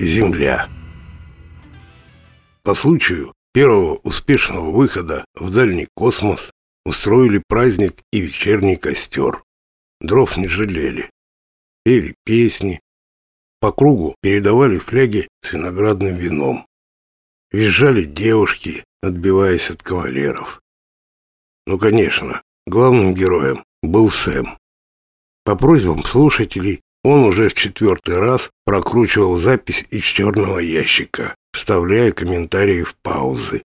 Земля. По случаю первого успешного выхода в дальний космос устроили праздник и вечерний костер. Дров не жалели. Пели песни. По кругу передавали фляги с виноградным вином. Визжали девушки, отбиваясь от кавалеров. Ну, конечно, главным героем был Сэм. По просьбам слушателей он уже в четвертый раз прокручивал запись из черного ящика, вставляя комментарии в паузы.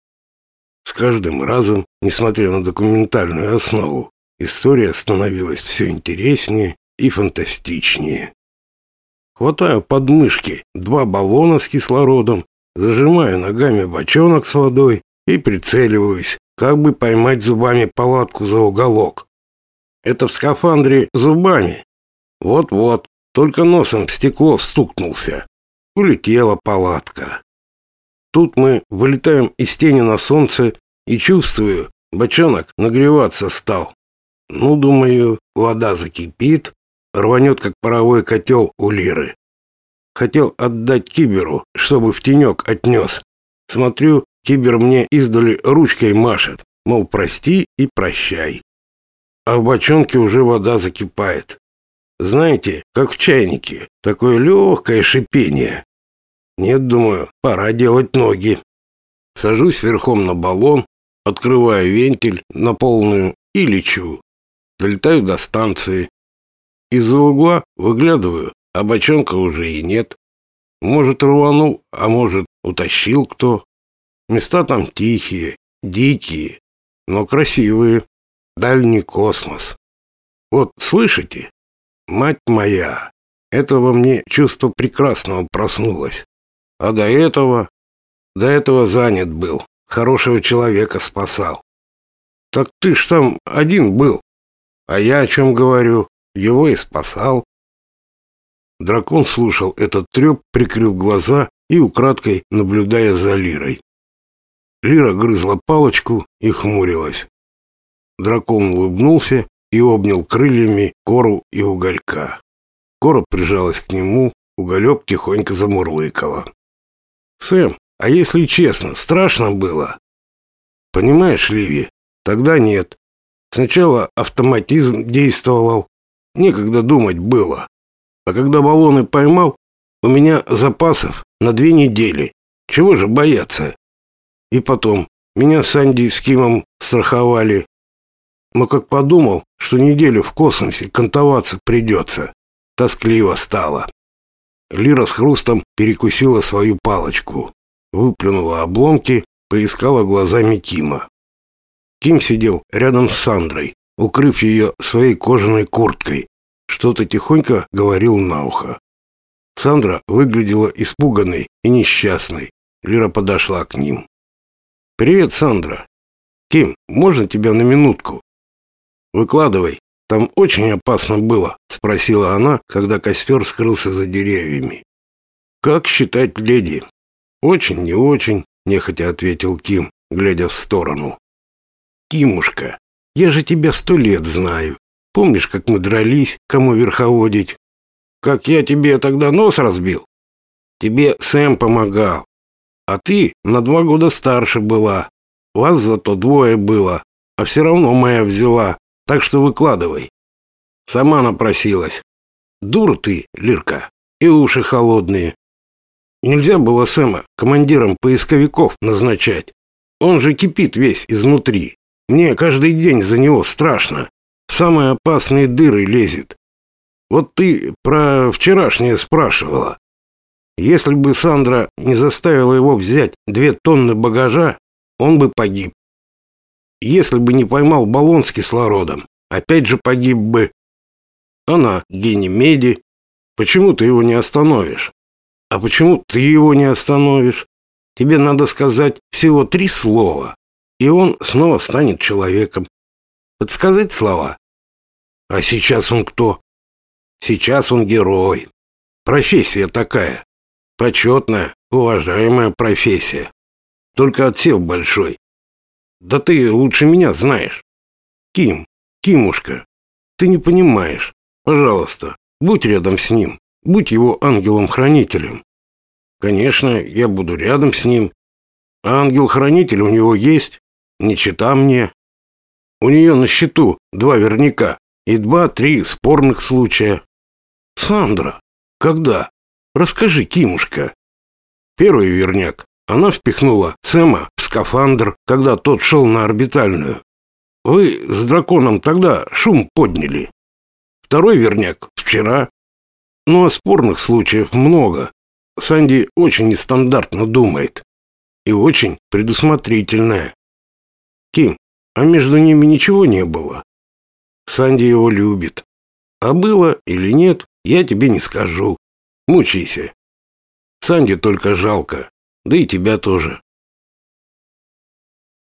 С каждым разом, несмотря на документальную основу, история становилась все интереснее и фантастичнее. Хватаю под мышки два баллона с кислородом, зажимаю ногами бочонок с водой и прицеливаюсь, как бы поймать зубами палатку за уголок. Это в скафандре зубами. Вот-вот, только носом в стекло стукнулся. Улетела палатка. Тут мы вылетаем из тени на солнце и чувствую, бочонок нагреваться стал. Ну, думаю, вода закипит, рванет, как паровой котел у Лиры. Хотел отдать Киберу, чтобы в тенек отнес. Смотрю, Кибер мне издали ручкой машет, мол, прости и прощай. А в бочонке уже вода закипает. Знаете, как в чайнике, такое легкое шипение. Нет, думаю, пора делать ноги. Сажусь верхом на баллон, открываю вентиль на полную и лечу. Долетаю до станции. Из-за угла выглядываю, а бочонка уже и нет. Может, рванул, а может, утащил кто. Места там тихие, дикие, но красивые. Дальний космос. Вот, слышите? Мать моя, это во мне чувство прекрасного проснулось. А до этого... До этого занят был. Хорошего человека спасал. Так ты ж там один был. А я о чем говорю? Его и спасал. Дракон слушал этот треп, прикрыв глаза и украдкой наблюдая за Лирой. Лира грызла палочку и хмурилась. Дракон улыбнулся и обнял крыльями кору и уголька. Кора прижалась к нему, уголек тихонько замурлыкала. «Сэм, а если честно, страшно было?» «Понимаешь, Ливи, тогда нет. Сначала автоматизм действовал, некогда думать было. А когда баллоны поймал, у меня запасов на две недели. Чего же бояться? И потом, меня с Анди с Кимом страховали, но как подумал, что неделю в космосе кантоваться придется, тоскливо стало. Лира с хрустом перекусила свою палочку, выплюнула обломки, поискала глазами Кима. Ким сидел рядом с Сандрой, укрыв ее своей кожаной курткой, что-то тихонько говорил на ухо. Сандра выглядела испуганной и несчастной. Лира подошла к ним. «Привет, Сандра. Ким, можно тебя на минутку?» Выкладывай. Там очень опасно было, спросила она, когда костер скрылся за деревьями. Как считать леди? Очень не очень, нехотя ответил Ким, глядя в сторону. Кимушка, я же тебя сто лет знаю. Помнишь, как мы дрались, кому верховодить? Как я тебе тогда нос разбил? Тебе Сэм помогал. А ты на два года старше была. Вас зато двое было, а все равно моя взяла. Так что выкладывай. Сама напросилась. Дур ты, Лирка, и уши холодные. Нельзя было Сэма командиром поисковиков назначать. Он же кипит весь изнутри. Мне каждый день за него страшно. В самые опасные дыры лезет. Вот ты про вчерашнее спрашивала. Если бы Сандра не заставила его взять две тонны багажа, он бы погиб. Если бы не поймал баллон с кислородом, опять же погиб бы. Она гений меди. Почему ты его не остановишь? А почему ты его не остановишь? Тебе надо сказать всего три слова, и он снова станет человеком. Подсказать слова? А сейчас он кто? Сейчас он герой. Профессия такая. Почетная, уважаемая профессия. Только отсев большой. Да ты лучше меня знаешь. Ким, Кимушка, ты не понимаешь. Пожалуйста, будь рядом с ним. Будь его ангелом-хранителем. Конечно, я буду рядом с ним. А ангел-хранитель у него есть? Не чита мне. У нее на счету два верняка и два-три спорных случая. Сандра, когда? Расскажи, Кимушка. Первый верняк. Она впихнула Сэма в скафандр, когда тот шел на орбитальную. Вы с драконом тогда шум подняли. Второй верняк вчера. Ну, а спорных случаев много. Санди очень нестандартно думает. И очень предусмотрительная. Ким, а между ними ничего не было? Санди его любит. А было или нет, я тебе не скажу. Мучайся. Санди только жалко. Да и тебя тоже.